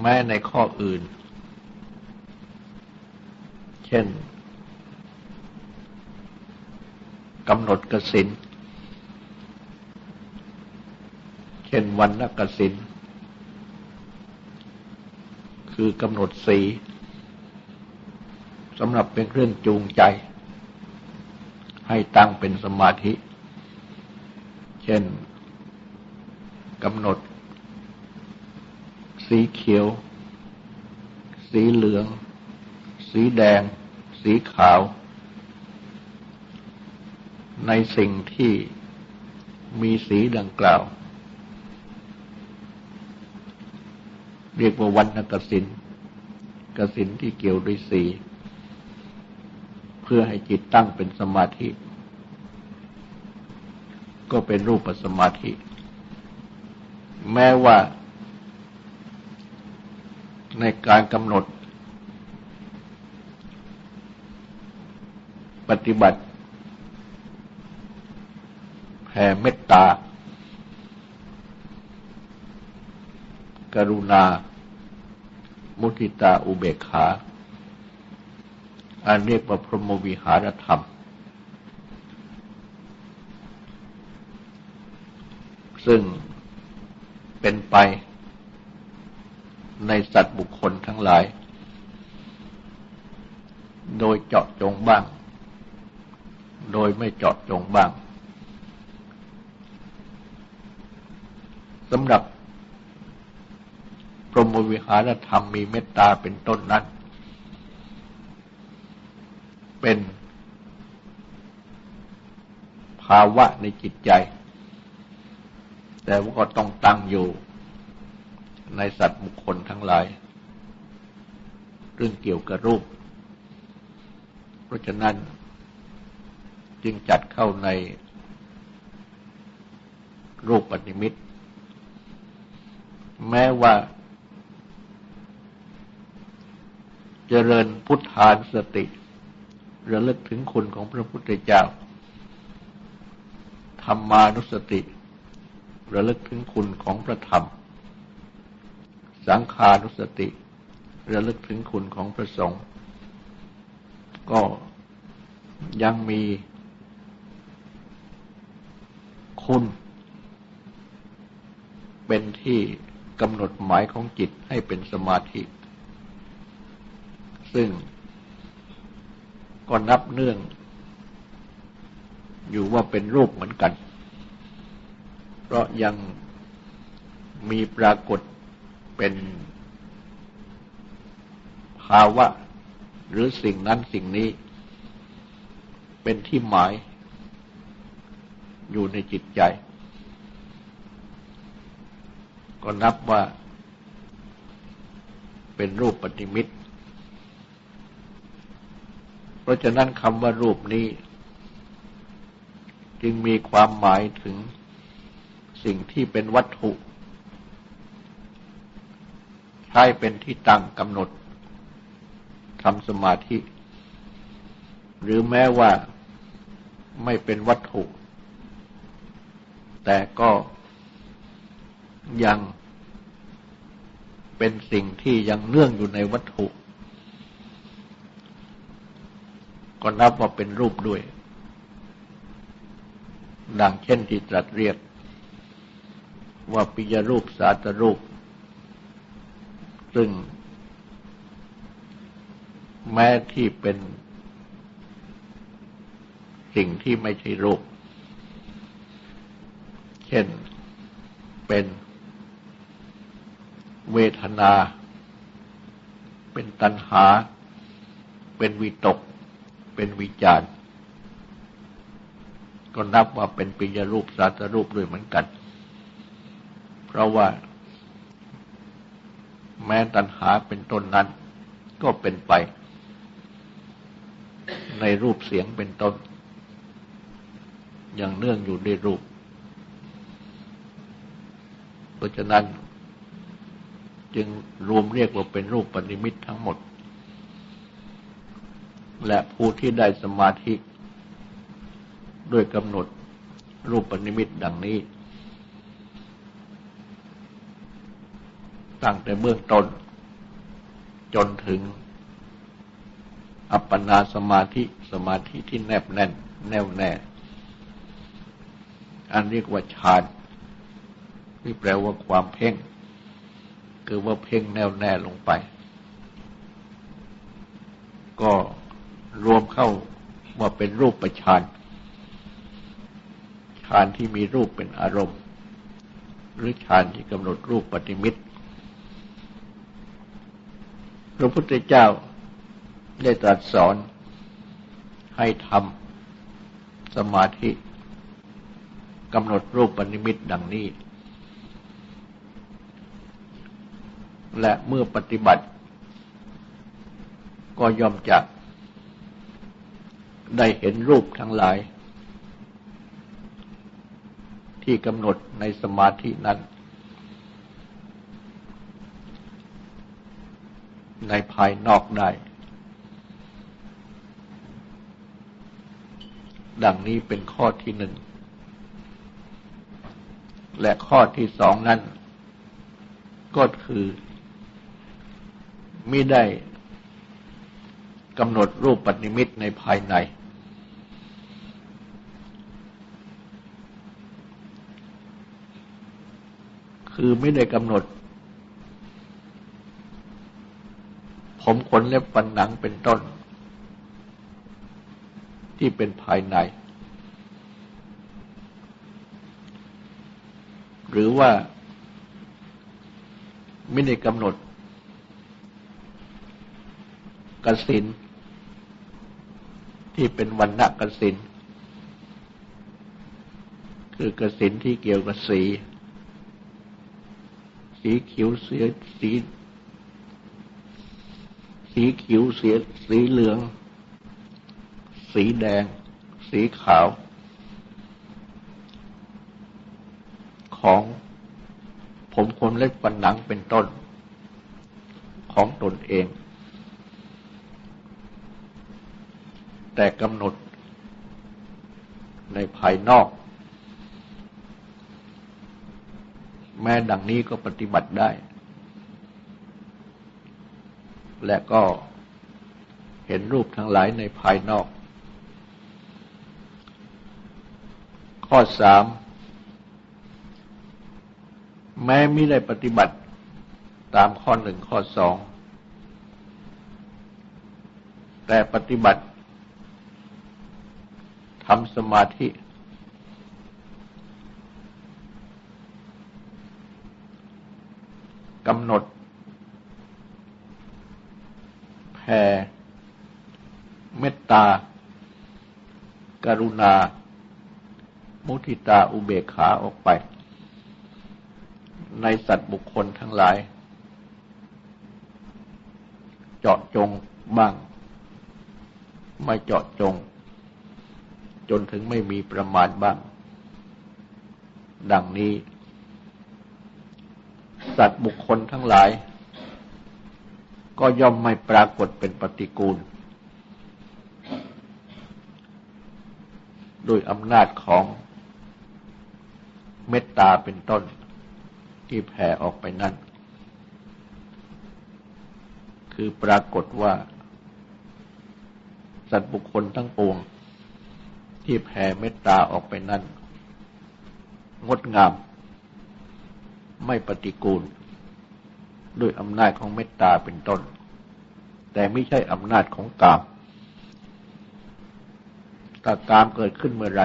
แม้ในข้ออื่น เช่นกำหนดกสิน เช่นวันนักสิน คือกำหนดสีสำหรับเป็นเครื่องจูงใจ ให้ตั้งเป็นสมาธิ เช่นกำหนด สีเขียว สีเหลือง สีแดง สีขาว ในสิ่งที่มีสีดังกล่าว เรียกว่าวันนกสินกสินที่เกี่ยวด้วยสี เพื่อให้จิตตั้งเป็นสมาธิ ก็เป็นรูปสมาธิ แม้ว่า ในการกำหนด ปฏิบัติแผ่เมตตา กรุณา มุทิตาอุเบกขาอันเรียกว่าพรหมวิหารธรรม ซึ่งเป็นไป ในสัตว์บุคคลทั้งหลาย โดยเจาะจงบ้าง โดยไม่เจาะจงบ้างสำหรับพรหมวิหารธรรมมีเมตตาเป็นต้นนั้น เป็นภาวะในจิตใจ แต่ว่าก็ต้องตั้งอยู่ ในสัตว์บุคคลทั้งหลาย เรื่องเกี่ยวกับรูป เพราะฉะนั้นจึงจัดเข้าในรูปปฏิมิตแม้ว่า เจริญพุทธานสติระลึกถึงคุณของพระพุทธเจ้า ธรรมานุสติ ระลึกถึงคุณของพระธรรม สังขานุสติ ระลึกถึงคุณของพระสงฆ์ก็ยังมีคุณเป็นที่กำหนดหมายของจิตให้เป็นสมาธิ ซึ่งก็นับเนื่อง อยู่ว่าเป็นรูปเหมือนกัน เพราะยังมีปรากฏ เป็นภาวะ หรือสิ่งนั้นสิ่งนี้ เป็นที่หมายอยู่ในจิตใจ ก็นับว่าเป็นรูปปฏิมิตร เพราะฉะนั้นคำว่ารูปนี้ จึงมีความหมายถึงสิ่งที่เป็นวัตถุ ใช้เป็นที่ตั้งกำหนดทำสมาธิ หรือแม้ว่าไม่เป็นวัตถุ แต่ก็ยังเป็นสิ่งที่ยังเนื่องอยู่ในวัตถุ ก็นับว่าเป็นรูปด้วย ดังเช่นที่ตรัสเรียก ว่าปิยรูปสาตรูป ซึ่ง แม้ที่เป็นสิ่งที่ไม่ใช่รูป เช่น เป็นเวทนา เป็นตัณหา เป็นวิตก เป็นวิจารก็นับว่าเป็นปิยรูปสาตรูปด้วยเหมือนกัน เพราะว่า แม้ตัณหาเป็นต้นนั้น ก็เป็นไป ในรูปเสียงเป็นต้น อย่างเนื่องอยู่ในรูป เพราะฉะนั้น จึงรวมเรียกว่าเป็นรูปปณิมิตทั้งหมด และผู้ที่ได้สมาธิ ด้วยกำหนดรูปปณิมิตดังนี้ ตั้งแต่เบื้องต้น จนถึง อัปปนาสมาธิสมาธิที่แนบแน่น แน่วแน่ อันเรียกว่าฌานที่แปลว่าความเพ่ง คือว่าเพ่งแน่วแน่ลงไป ก็รวมเข้าว่าเป็นรูปประฌานฌานที่มีรูปเป็นอารมณ์ หรือฌานที่กำหนดรูปปฏิมิตร พระพุทธเจ้าได้ตรัสสอนให้ทำสมาธิกำหนดรูปปฏิมิตดังนี้ และเมื่อปฏิบัติ ก็ยอมจะได้เห็นรูปทั้งหลาย ที่กำหนดในสมาธินั้น ในภายนอกได้ ดังนี้เป็นข้อที่หนึ่ง และข้อที่สองนั้น ก็คือไมิได้กำหนดรูปปฏิมิตในภายใน คือไม่ได้กำหนด ผมขนเล็บฟันหนังเป็นต้น ที่เป็นภายใน หรือว่าไม่ได้กำหนดกสินที่เป็นวันณะกสินคือกสินที่เกี่ยวกับสี สีเขียวเสียสี สีเขียวเสียสีเหลือง สีแดง สีขาว ของผมคนเล็กปันหนังเป็นต้น ของตนเอง แต่กำหนดในภายนอก แม้ดังนี้ก็ปฏิบัติได้ และก็เห็นรูปทั้งหลายในภายนอก ข้อสามแม้ไม่ได้ปฏิบัติตามข้อหนึ่งข้อสอง แต่ปฏิบัติทำสมาธิ กำหนดแผ่ เมตตากรุณา มุทิตาอุเบกขาออกไป ในสัตว์บุคคลทั้งหลาย เจาะจงบ้าง ไม่เจาะจง จนถึงไม่มีประมาณบ้าง ดังนี้ สัตว์บุคคลทั้งหลาย ก็ย่อมไม่ปรากฏเป็นปฏิกูล โดยอำนาจของเมตตาเป็นต้นที่แผ่ออกไปนั้น คือปรากฏว่า สัตว์บุคคลทั้งปวง ที่แผ่เมตตาออกไปนั้น งดงาม ไม่ปฏิกูล ด้วยอำนาจของเมตตาเป็นต้น แต่ไม่ใช่อำนาจของกามถ้ากามเกิดขึ้นเมื่อไร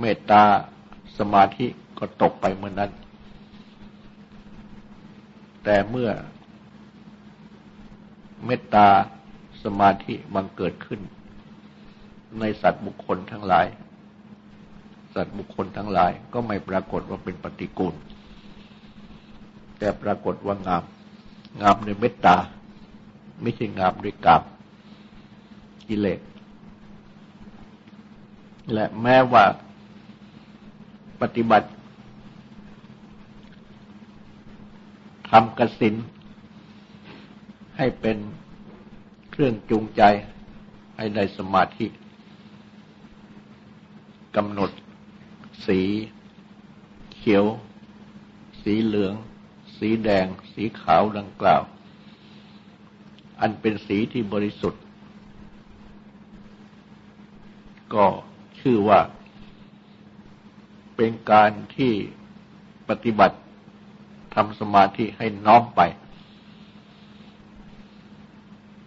เมตตาสมาธิก็ตกไปเมื่อนั้น แต่เมื่อ เมตตาสมาธิบังเกิดขึ้น ในสัตว์บุคคลทั้งหลาย สัตว์บุคคลทั้งหลายก็ไม่ปรากฏว่าเป็นปฏิกูล แต่ปรากฏว่างาม งามในเมตตา ไม่ใช่งามด้วยกามกิเลสและแม้ว่าปฏิบัติทำกสิน ให้เป็นเครื่องจูงใจให้ได้สมาธิกำหนดสีเขียว สีเหลือง สีแดง สีขาวดังกล่าว อันเป็นสีที่บริสุทธิ์ ก็ชื่อว่าเป็นการที่ปฏิบัติทำสมาธิให้น้อมไป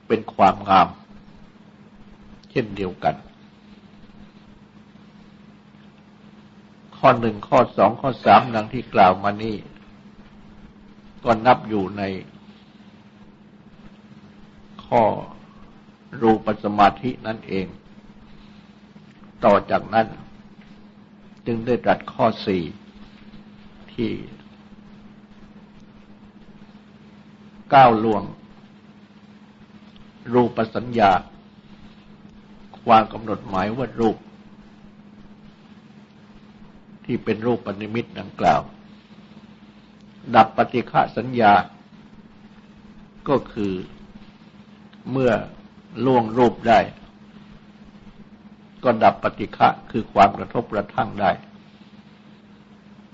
เป็นความงาม เช่นเดียวกัน ข้อหนึ่งข้อสองข้อสามดังที่กล่าวมานี้ ก็นับอยู่ในข้อรูปสมาธินั่นเอง ต่อจากนั้น จึงได้ตรัสข้อสี่ที่ก้าวล่วง รูปสัญญา ความกำหนดหมายว่ารูป ที่เป็นรูปปณิมิตดังกล่าว ดับปฏิฆะสัญญา ก็คือเมื่อล่วงรูปได้ ก็ดับปฏิฆะคือความกระทบกระทั่งได้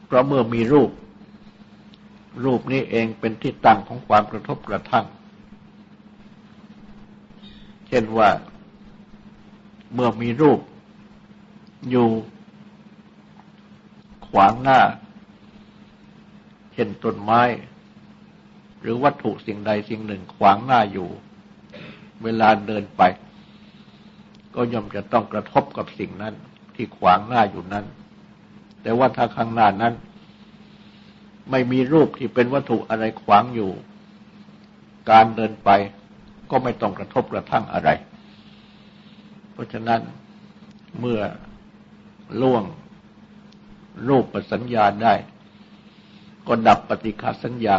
เพราะเมื่อมีรูป รูปนี้เองเป็นที่ตั้งของความกระทบกระทั่ง เช่นว่าเมื่อมีรูปอยู่ขวางหน้า เช่นต้นไม้ หรือวัตถุสิ่งใดสิ่งหนึ่งขวางหน้าอยู่ เวลาเดินไป ก็ย่อมจะต้องกระทบกับสิ่งนั้น ที่ขวางหน้าอยู่นั้น แต่ว่าถ้าข้างหน้านั้น ไม่มีรูปที่เป็นวัตถุอะไรขวางอยู่ การเดินไปก็ไม่ต้องกระทบกระทั่งอะไร เพราะฉะนั้นเมื่อล่วงรูปประสัญญาได้ ก็ดับปฏิฆาสัญญา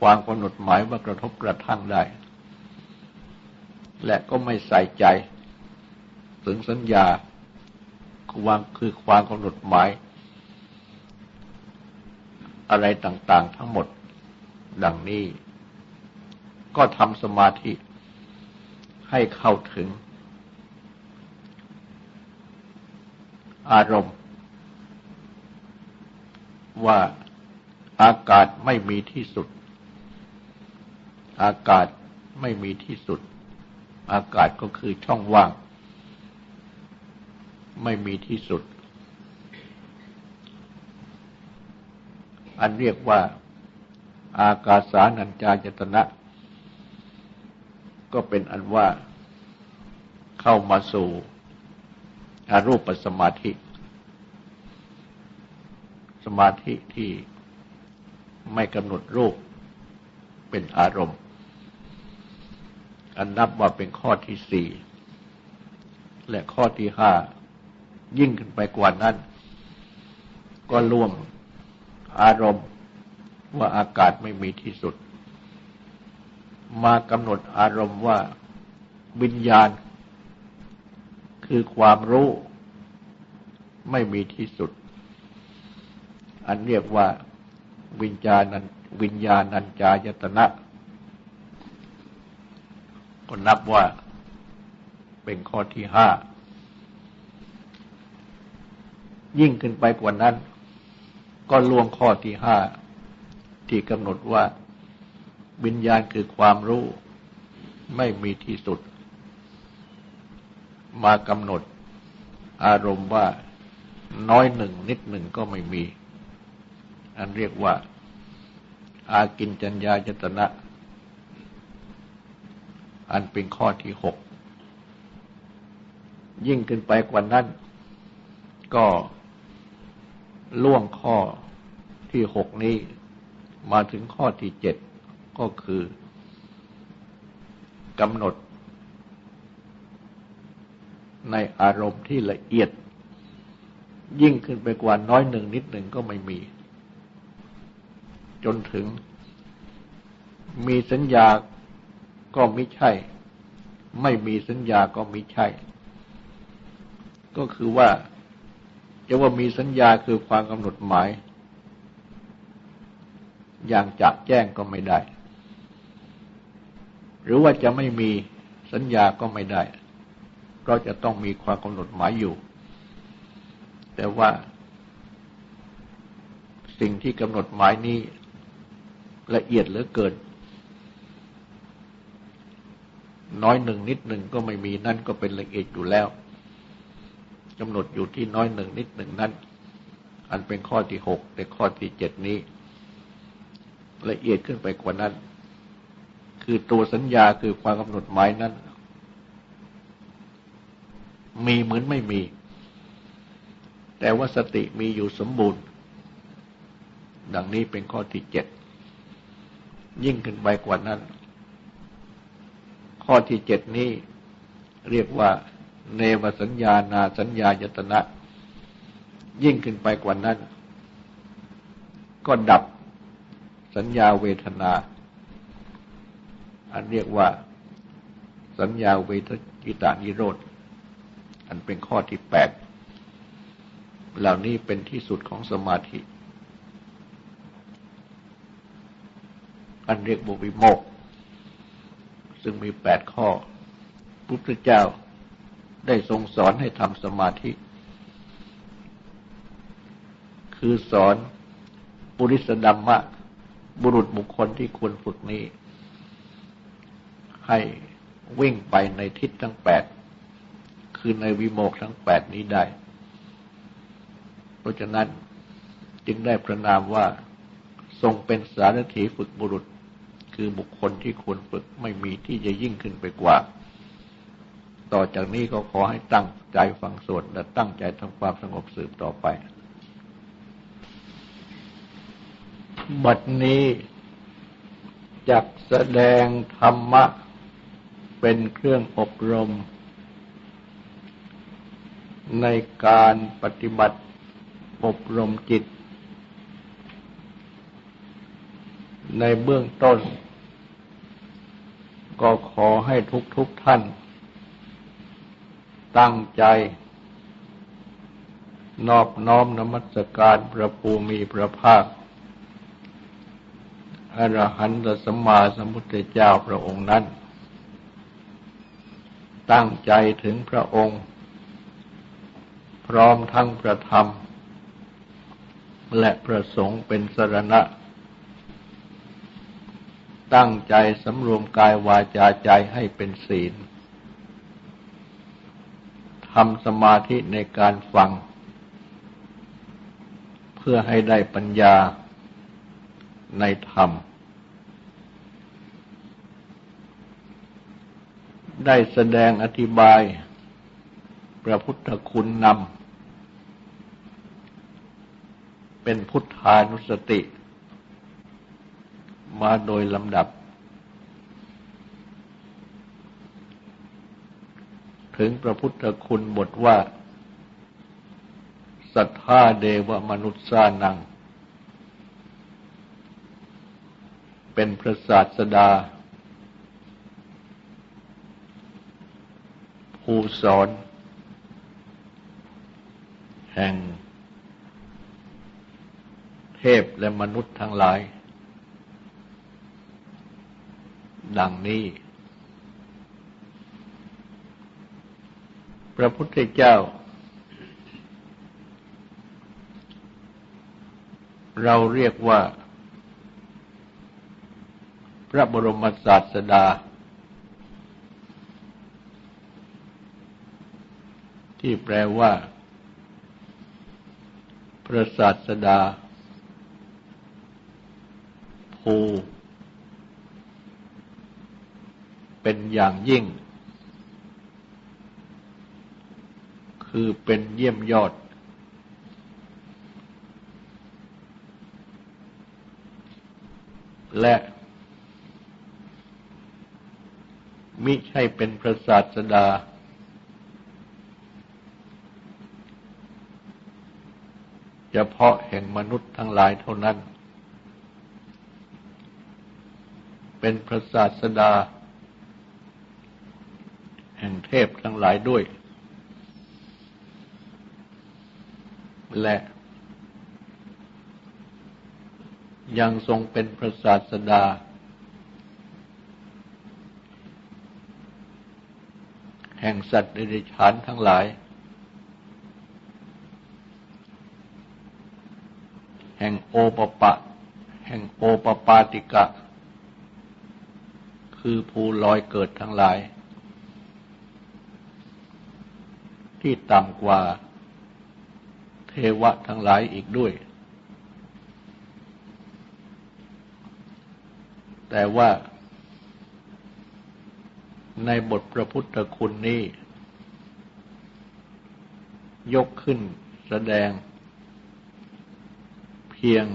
ความกำหนดหมายว่ากระทบกระทั่งได้ และก็ไม่ใส่ใจ ถึงสัญญาความคือความกำหนดหมาย อะไรต่างๆทั้งหมดดังนี้ ก็ทำสมาธิให้เข้าถึง อารมณ์ ว่า อากาศไม่มีที่สุด อากาศไม่มีที่สุด อากาศก็คือช่องว่าง ไม่มีที่สุด อันเรียกว่า อากาสานัญจายตนะ ก็เป็นอันว่าเข้ามาสู่อรูปสมาธิ สมาธิที่ ไม่กำหนดรูปเป็นอารมณ์ อันนับว่าเป็นข้อที่สี่และข้อที่ห้ายิ่งขึ้นไปกว่านั้น ก็ล่วงอารมณ์ว่าอากาศไม่มีที่สุด มากำหนดอารมณ์ว่าวิญญาณ คือความรู้ไม่มีที่สุด อันเรียกว่า วิญญาณันวิญญาณัญจายตนะ ก็นับว่าเป็นข้อที่ห้า ยิ่งขึ้นไปกว่านั้น ก็ล่วงข้อที่ห้า ที่กำหนดว่า วิญญาณคือความรู้ ไม่มีที่สุด มากำหนดอารมณ์ว่าน้อยหนึ่งนิดหนึ่งก็ไม่มี อันเรียกว่า อากินจัญญาจตนะ อันเป็นข้อที่หก ยิ่งขึ้นไปกว่านั้น ก็ล่วงข้อที่หกนี้ มาถึงข้อที่เจ็ดก็คือกำหนด ในอารมณ์ที่ละเอียด ยิ่งขึ้นไปกว่าน้อยหนึ่งนิดหนึ่งก็ไม่มี จนถึง มีสัญญาก็ไม่ใช่ ไม่มีสัญญาก็ไม่ใช่ ก็คือว่าจะว่ามีสัญญาคือความกำหนดหมาย อย่างจัดแจ้งก็ไม่ได้ หรือว่าจะไม่มีสัญญาก็ไม่ได้ เพราะจะต้องมีความกำหนดหมายอยู่ แต่ว่าสิ่งที่กำหนดหมายนี้ ละเอียดเหลือเกิน น้อยหนึ่งนิดหนึ่งก็ไม่มีนั่นก็เป็นละเอียดอยู่แล้วกำหนดอยู่ที่น้อยหนึ่งนิดหนึ่งนั้น อันเป็นข้อที่หกแต่ข้อที่เจ็ดนี้ ละเอียดขึ้นไปกว่านั้น คือตัวสัญญาคือความกำหนดหมายนั้น มีเหมือนไม่มี แต่ว่าสติมีอยู่สมบูรณ์ ดังนี้เป็นข้อที่เจ็ด ยิ่งขึ้นไปกว่านั้น ข้อที่เจ็ดนี้เรียกว่า เนวสัญญานาสัญญายตนะ ยิ่งขึ้นไปกว่านั้น ก็ดับสัญญาเวทนา อันเรียกว่า สัญญาเวทกิตานิโรธ อันเป็นข้อที่แปดเหล่านี้เป็นที่สุดของสมาธิ อันเรียกบุวิโมก ซึ่งมีแปดข้อพุทธเจ้าได้ทรงสอนให้ทำสมาธิ คือสอนบุริสดัมมะ บุรุษบุคคลที่ควรฝึกนี้ ให้วิ่งไปในทิศทั้งแปด คือในวิโมกทั้งแปดนี้ได้ เพราะฉะนั้นจึงได้ประนามว่าทรงเป็นสารถีฝึกบุรุษ คือบุคคลที่ควรฝึกไม่มีที่จะยิ่งขึ้นไปกว่า ต่อจากนี้ก็ขอให้ตั้งใจฟังสวดและตั้งใจทำความสงบสืบต่อไป บัดนี้จักแสดงธรรมะเป็นเครื่องอบรม ในการปฏิบัติอบรมจิต ในเบื้องต้น ก็ขอให้ทุกทุกท่าน ตั้งใจ นอบน้อมนมัสการพระภูมิพระภาคอรหันตสมมาสมุทธเจ้าพระองค์นั้น ตั้งใจถึงพระองค์ พร้อมทั้งพระธรรม และพระสงฆ์เป็นสรณะ ตั้งใจสำรวมกายวาจาใจให้เป็นศีลทำสมาธิในการฟัง เพื่อให้ได้ปัญญาในธรรม ได้แสดงอธิบายพระพุทธคุณนำเป็นพุทธานุสติ มาโดยลำดับ ถึงพระพุทธคุณบทว่า สัทธาเดวมนุษย์สานัง เป็นพระศาสดา ผู้สอน แห่ง เทพและมนุษย์ทั้งหลาย ดังนี้ พระพุทธเจ้า เราเรียกว่า พระบรมศาสดา ที่แปลว่า พระศาสดาภู เป็นอย่างยิ่ง คือเป็นเยี่ยมยอด และมิใช่เป็นพระศาสดา เฉพาะแห่งมนุษย์ทั้งหลายเท่านั้น เป็นพระศาสดา พทั้งหลายด้วย และยังทรงเป็นพระศาสดา แห่งสัตว์ในดิฉานทั้งหลาย แห่งโอปปะ แห่งโอปปาติกะ คือภูลอยเกิดทั้งหลาย ที่ต่ำกว่าเทวะทั้งหลายอีกด้วย แต่ว่าในบทพระพุทธคุณนี้ ยกขึ้นแสดง เพียง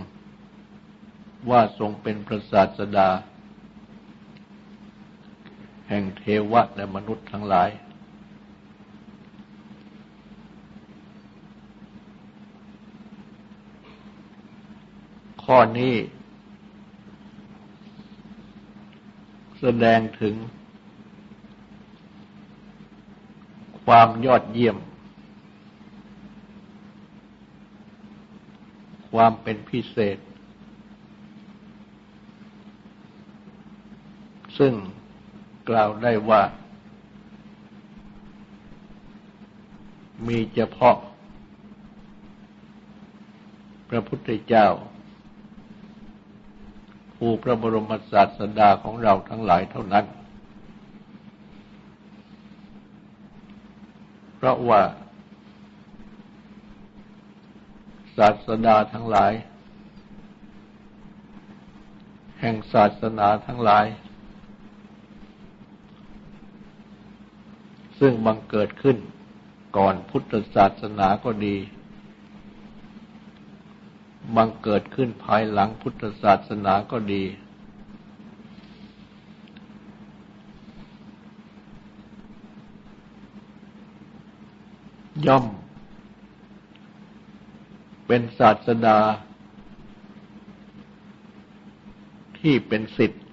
ว่าทรงเป็นพระศาสดา แห่งเทวะและมนุษย์ทั้งหลาย ข้อนี้ แสดงถึง ความยอดเยี่ยม ความเป็นพิเศษ ซึ่งกล่าวได้ว่า มีเฉพาะพระพุทธเจ้า ผู้พระบรมศาสดาของเราทั้งหลายเท่านั้น เพราะว่า ศาสดาทั้งหลาย แห่งศาสนาทั้งหลาย ซึ่งบังเกิดขึ้นก่อนพุทธศาสนาก็ดี บังเกิดขึ้นภายหลังพุทธศาสนาก็ดี ย่อม เป็นศาสดา ที่เป็นสิทธิ์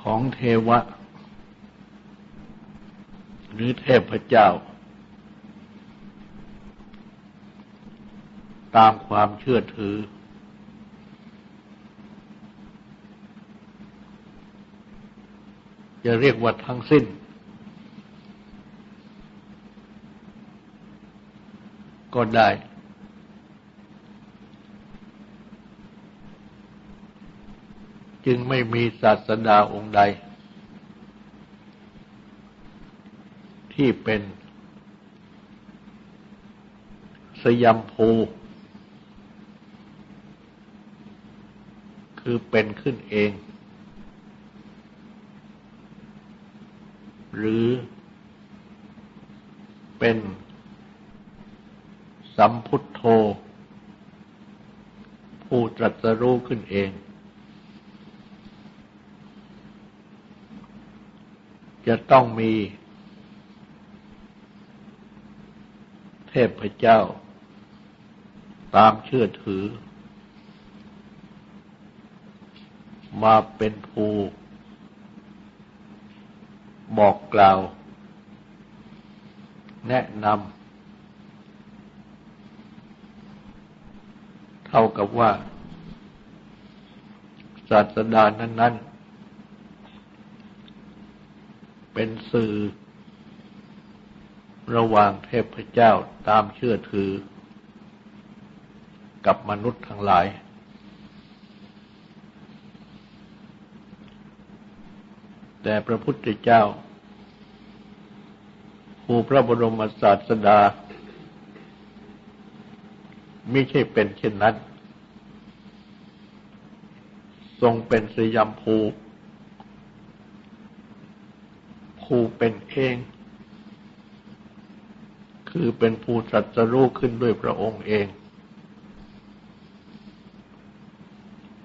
ของเทวะ หรือเทพเจ้า ตามความเชื่อถือ จะเรียกว่าทั้งสิ้น ก็ได้ จึงไม่มีศาสดาองค์ใด ที่เป็นสยามภู คือเป็นขึ้นเอง หรือเป็นสัมพุทโธ ผู้ตรัสรู้ขึ้นเอง จะต้องมี เทพเจ้า ตามเชื่อถือ มาเป็นผู้บอกกล่าว แนะนำเท่ากับว่าศาสดานั้น ๆ เป็นสื่อ ระหว่างเทพเจ้าตามเชื่อถือ กับมนุษย์ทั้งหลาย แต่พระพุทธเจ้า ผู้พระบรมศาสดาไม่ใช่เป็นเช่นนั้น ทรงเป็นสยามภูภูเป็นเอง คือเป็นภูตรัสรู้ขึ้นด้วยพระองค์เอง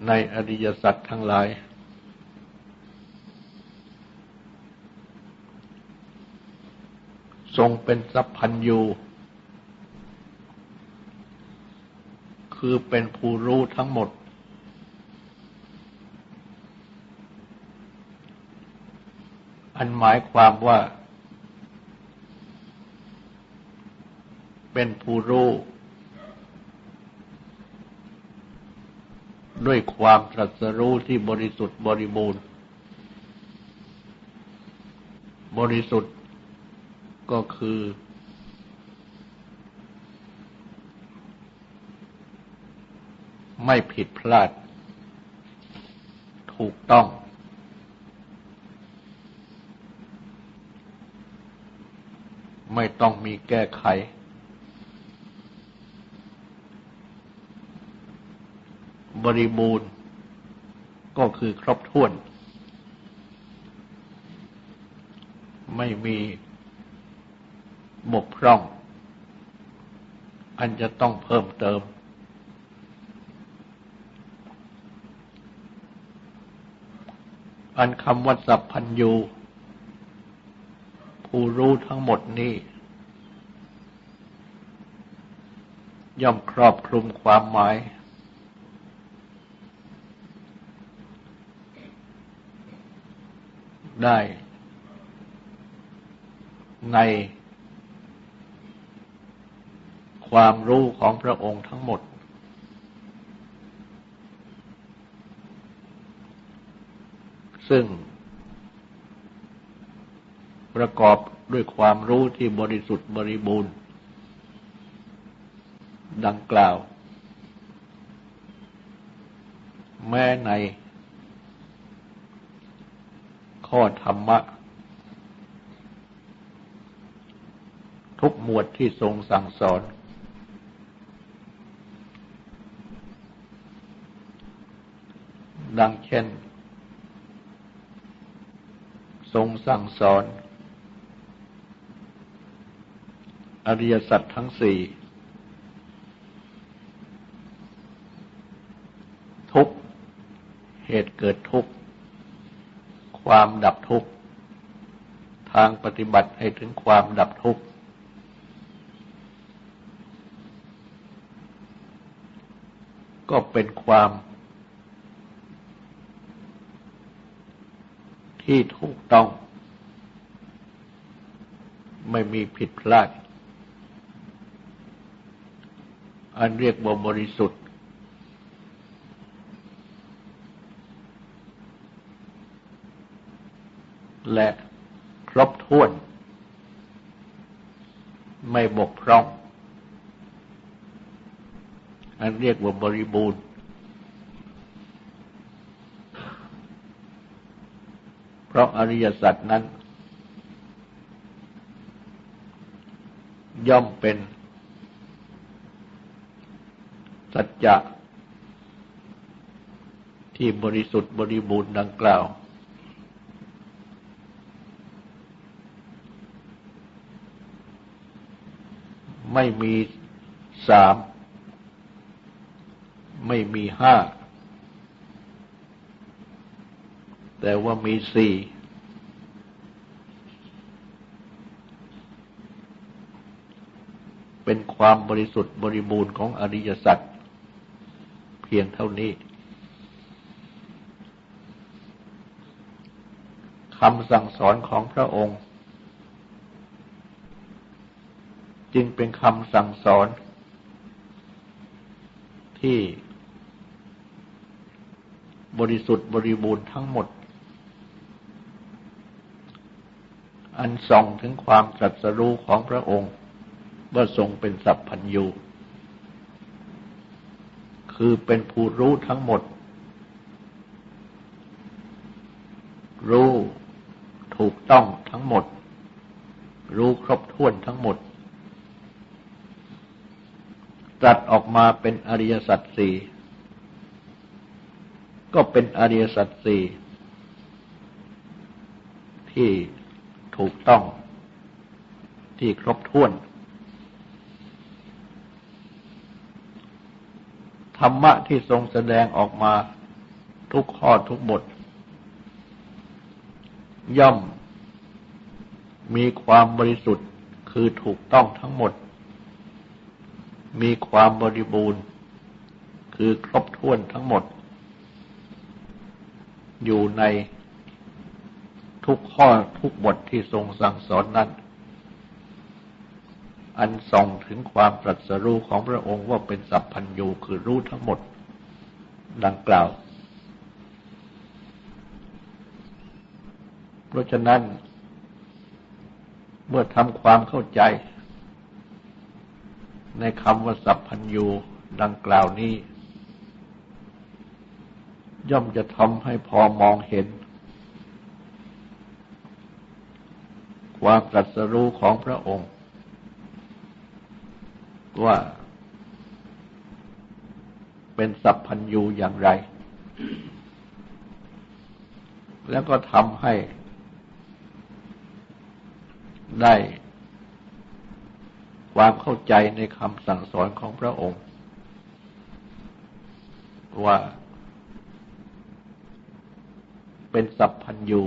ในอริยสัจทั้งหลาย ทรงเป็นสัพพัญญูคือเป็นผู้รู้ทั้งหมด อันหมายความว่า เป็นผู้รู้ด้วยความตรัสรู้ที่บริสุทธิ์บริบูรณ์ บริสุทธิ์ ก็คือ ไม่ผิดพลาด ถูกต้อง ไม่ต้องมีแก้ไข บริบูรณ์ ก็คือครบถ้วน ไม่มี บกพร่อง อันจะต้องเพิ่มเติม อันคำว่าสัพพัญญูผู้รู้ทั้งหมดนี้ ย่อมครอบคลุมความหมาย ได้ใน ความรู้ของพระองค์ทั้งหมด ซึ่ง ประกอบด้วยความรู้ที่บริสุทธิ์บริบูรณ์ ดังกล่าว แม้ใน ข้อธรรมะทุกหมวดที่ทรงสั่งสอน ดังเช่น ทรงสั่งสอน อริยสัจทั้งสี่ทุกเหตุเกิดทุกความดับทุกทางปฏิบัติให้ถึงความดับทุกข์ก็เป็นความ ที่ถูกต้อง ไม่มีผิดพลาด อันเรียกว่าบริสุทธิ์ และครบถ้วน ไม่บกพร่อง อันเรียกว่าบริบูรณ์พ ราะอริยสัจนั้น ย่อมเป็น สัจจะ ที่บริสุทธิ์บริบูรณ์ดังกล่าว ไม่มีสาม ไม่มีห้า แต่ว่ามีสี่เป็นความบริสุทธิ์บริบูรณ์ของอริยสัจเพียงเท่านี้คำสั่งสอนของพระองค์ จึงเป็นคำสั่งสอน ที่บริสุทธิ์บริบูรณ์ทั้งหมด อันส่องถึงความตรัสรู้ของพระองค์ ว่าทรงเป็นสัพพัญญู คือเป็นผู้รู้ทั้งหมด รู้ถูกต้องทั้งหมด รู้ครบถ้วนทั้งหมดตรัสออกมาเป็นอริยสัจสี่ก็เป็นอริยสัจสี่ที่ ถูกต้องที่ครบถ้วน ธรรมะที่ทรงแสดงออกมาทุกข้อทุกบท ย่อมมีความบริสุทธิ์คือถูกต้องทั้งหมด มีความบริบูรณ์ คือครบถ้วนทั้งหมด อยู่ใน ทุกข้อทุกบทที่ทรงสั่งสอนนั้น อันส่องถึงความตรัสรู้ของพระองค์ว่าเป็นสัพพัญญูคือรู้ทั้งหมด ดังกล่าว เพราะฉะนั้น เมื่อทำความเข้าใจ ในคำว่าสัพพัญญูดังกล่าวนี้ ย่อมจะทำให้พอมองเห็น ความตรัสรู้ของพระองค์ ว่าเป็นสัพพัญญูอย่างไร แล้วก็ทำให้ได้ความเข้าใจในคำสั่งสอนของพระองค์ ว่าเป็นสัพพัญญู